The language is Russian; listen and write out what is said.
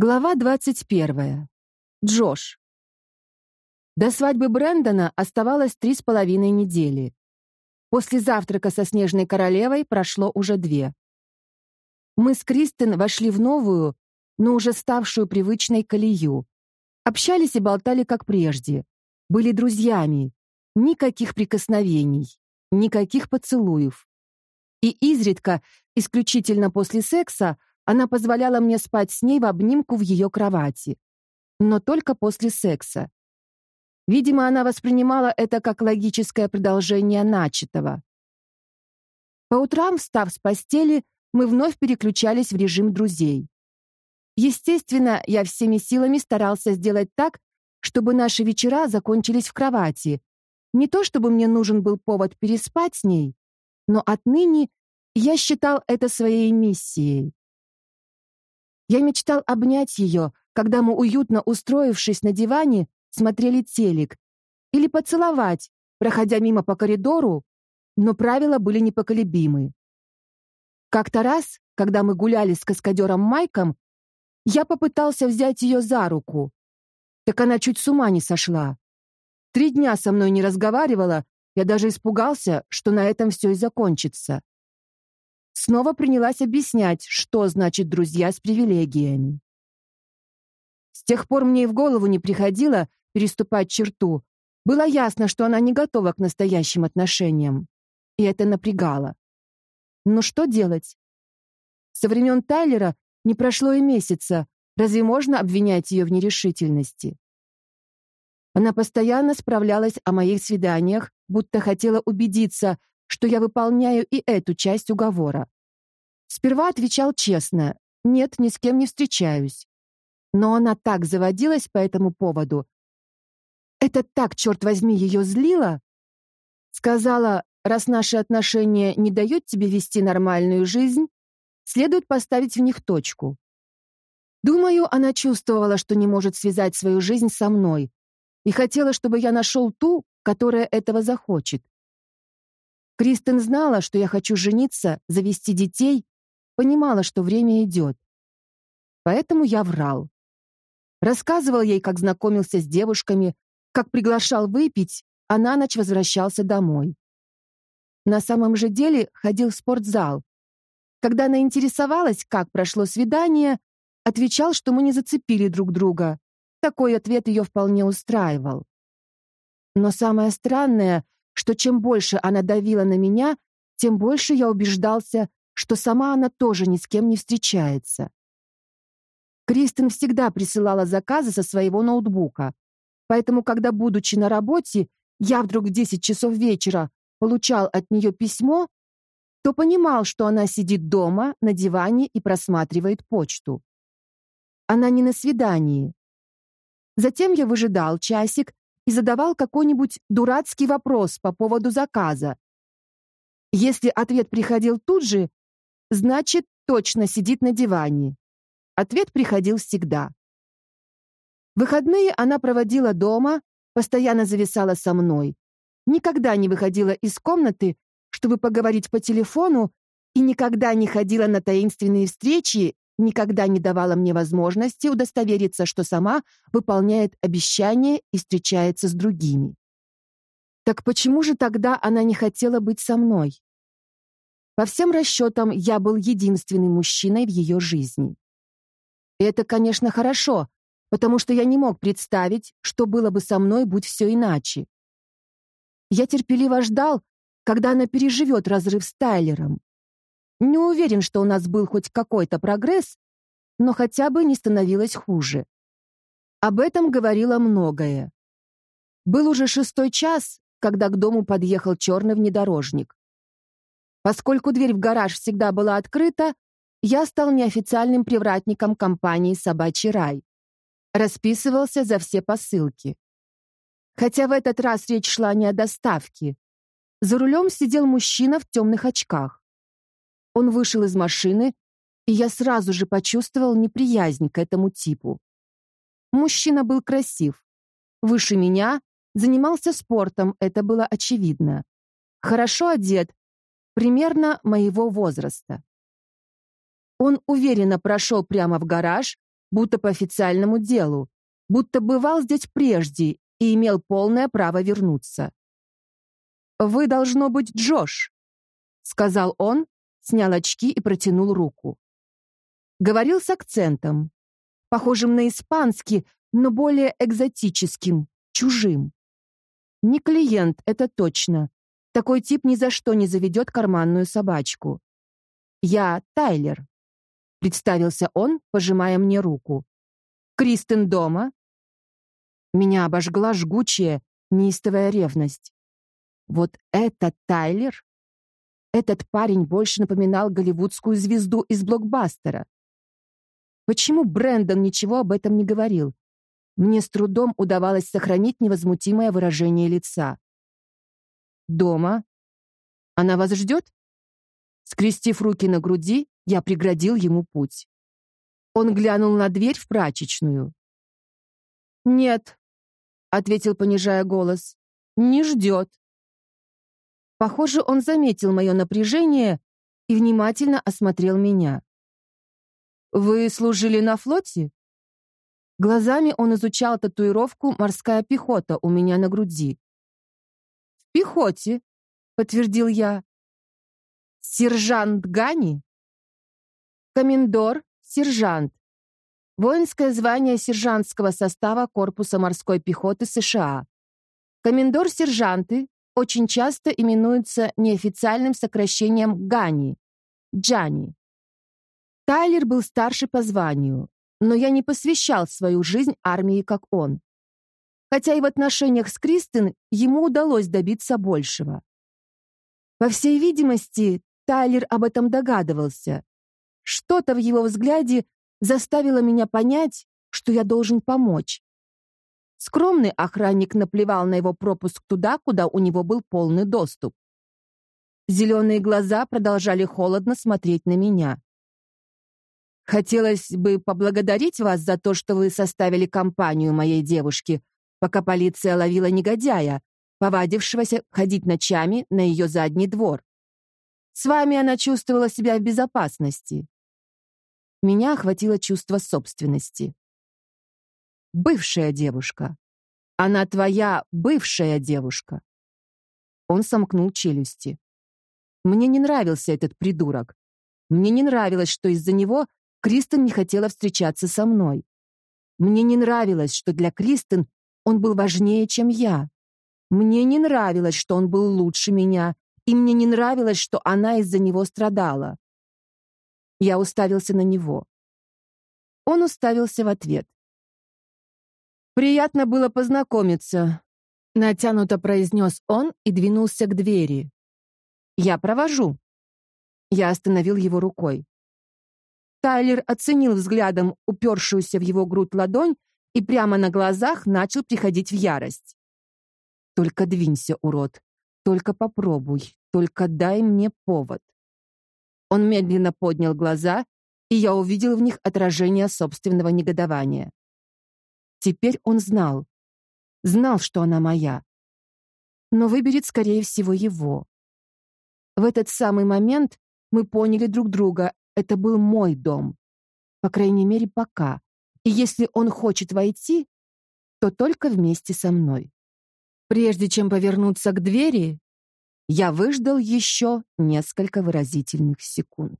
Глава 21. Джош. До свадьбы Брэндона оставалось три с половиной недели. После завтрака со Снежной Королевой прошло уже две. Мы с Кристен вошли в новую, но уже ставшую привычной колею. Общались и болтали как прежде. Были друзьями. Никаких прикосновений, никаких поцелуев. И изредка, исключительно после секса, она позволяла мне спать с ней в обнимку в ее кровати. Но только после секса. Видимо, она воспринимала это как логическое продолжение начатого. По утрам, встав с постели, мы вновь переключались в режим друзей. Естественно, я всеми силами старался сделать так, чтобы наши вечера закончились в кровати. Не то чтобы мне нужен был повод переспать с ней, но отныне я считал это своей миссией. Я мечтал обнять ее, когда мы, уютно устроившись на диване, смотрели телек, или поцеловать, проходя мимо по коридору, но правила были непоколебимы. Как-то раз, когда мы гуляли с каскадером Майком, я попытался взять ее за руку. Так она чуть с ума не сошла. Три дня со мной не разговаривала, я даже испугался, что на этом все и закончится снова принялась объяснять, что значит друзья с привилегиями. С тех пор мне и в голову не приходило переступать черту. Было ясно, что она не готова к настоящим отношениям. И это напрягало. Но что делать? Со времен Тайлера не прошло и месяца. Разве можно обвинять ее в нерешительности? Она постоянно справлялась о моих свиданиях, будто хотела убедиться, что я выполняю и эту часть уговора. Сперва отвечал честно, нет, ни с кем не встречаюсь. Но она так заводилась по этому поводу. Это так, черт возьми, ее злило. Сказала, раз наши отношения не дают тебе вести нормальную жизнь, следует поставить в них точку. Думаю, она чувствовала, что не может связать свою жизнь со мной, и хотела, чтобы я нашел ту, которая этого захочет. Кристен знала, что я хочу жениться, завести детей, понимала, что время идет. Поэтому я врал. Рассказывал ей, как знакомился с девушками, как приглашал выпить, а на ночь возвращался домой. На самом же деле ходил в спортзал. Когда она интересовалась, как прошло свидание, отвечал, что мы не зацепили друг друга. Такой ответ ее вполне устраивал. Но самое странное — что чем больше она давила на меня, тем больше я убеждался, что сама она тоже ни с кем не встречается. Кристин всегда присылала заказы со своего ноутбука, поэтому, когда, будучи на работе, я вдруг в 10 часов вечера получал от нее письмо, то понимал, что она сидит дома на диване и просматривает почту. Она не на свидании. Затем я выжидал часик и задавал какой-нибудь дурацкий вопрос по поводу заказа. Если ответ приходил тут же, значит, точно сидит на диване. Ответ приходил всегда. Выходные она проводила дома, постоянно зависала со мной. Никогда не выходила из комнаты, чтобы поговорить по телефону, и никогда не ходила на таинственные встречи никогда не давала мне возможности удостовериться, что сама выполняет обещания и встречается с другими. Так почему же тогда она не хотела быть со мной? По всем расчетам, я был единственным мужчиной в ее жизни. И это, конечно, хорошо, потому что я не мог представить, что было бы со мной, будь все иначе. Я терпеливо ждал, когда она переживет разрыв с Тайлером. Не уверен, что у нас был хоть какой-то прогресс, но хотя бы не становилось хуже. Об этом говорило многое. Был уже шестой час, когда к дому подъехал черный внедорожник. Поскольку дверь в гараж всегда была открыта, я стал неофициальным привратником компании «Собачий рай». Расписывался за все посылки. Хотя в этот раз речь шла не о доставке. За рулем сидел мужчина в темных очках. Он вышел из машины, и я сразу же почувствовал неприязнь к этому типу. Мужчина был красив. Выше меня, занимался спортом, это было очевидно. Хорошо одет, примерно моего возраста. Он уверенно прошел прямо в гараж, будто по официальному делу, будто бывал здесь прежде и имел полное право вернуться. «Вы, должно быть, Джош», — сказал он, снял очки и протянул руку. Говорил с акцентом, похожим на испанский, но более экзотическим, чужим. Не клиент, это точно. Такой тип ни за что не заведет карманную собачку. «Я Тайлер», — представился он, пожимая мне руку. «Кристен дома?» Меня обожгла жгучая, неистовая ревность. Вот это Тайлер? Этот парень больше напоминал голливудскую звезду из блокбастера. Почему Брэндон ничего об этом не говорил? Мне с трудом удавалось сохранить невозмутимое выражение лица. «Дома? Она вас ждет?» Скрестив руки на груди, я преградил ему путь. Он глянул на дверь в прачечную. «Нет», — ответил, понижая голос, — «не ждет». Похоже, он заметил мое напряжение и внимательно осмотрел меня. «Вы служили на флоте?» Глазами он изучал татуировку «Морская пехота» у меня на груди. «В пехоте», — подтвердил я. «Сержант Гани?» «Комендор, сержант. Воинское звание сержантского состава Корпуса морской пехоты США. Комендор-сержанты очень часто именуются неофициальным сокращением ГАНИ — Джани. Тайлер был старше по званию, но я не посвящал свою жизнь армии, как он. Хотя и в отношениях с Кристин ему удалось добиться большего. По всей видимости, Тайлер об этом догадывался. Что-то в его взгляде заставило меня понять, что я должен помочь. Скромный охранник наплевал на его пропуск туда, куда у него был полный доступ. Зеленые глаза продолжали холодно смотреть на меня. Хотелось бы поблагодарить вас за то, что вы составили компанию моей девушке, пока полиция ловила негодяя, повадившегося ходить ночами на ее задний двор. С вами она чувствовала себя в безопасности. Меня охватило чувство собственности. Бывшая девушка. Она твоя бывшая девушка. Он сомкнул челюсти. Мне не нравился этот придурок. Мне не нравилось, что из-за него Кристен не хотела встречаться со мной. Мне не нравилось, что для Кристен он был важнее, чем я. Мне не нравилось, что он был лучше меня, и мне не нравилось, что она из-за него страдала. Я уставился на него. Он уставился в ответ. «Приятно было познакомиться», — натянуто произнес он и двинулся к двери. «Я провожу». Я остановил его рукой. Тайлер оценил взглядом упершуюся в его грудь ладонь и прямо на глазах начал приходить в ярость. «Только двинься, урод. Только попробуй. Только дай мне повод». Он медленно поднял глаза, и я увидел в них отражение собственного негодования. Теперь он знал. Знал, что она моя. Но выберет, скорее всего, его. В этот самый момент мы поняли друг друга, это был мой дом. По крайней мере, пока. И если он хочет войти, то только вместе со мной. Прежде чем повернуться к двери, я выждал еще несколько выразительных секунд.